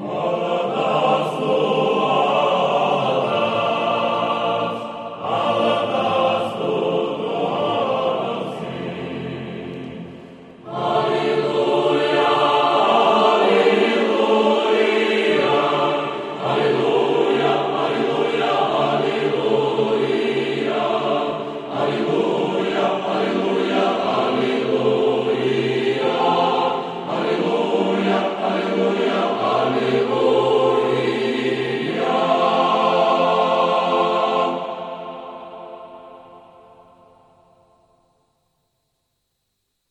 Oh.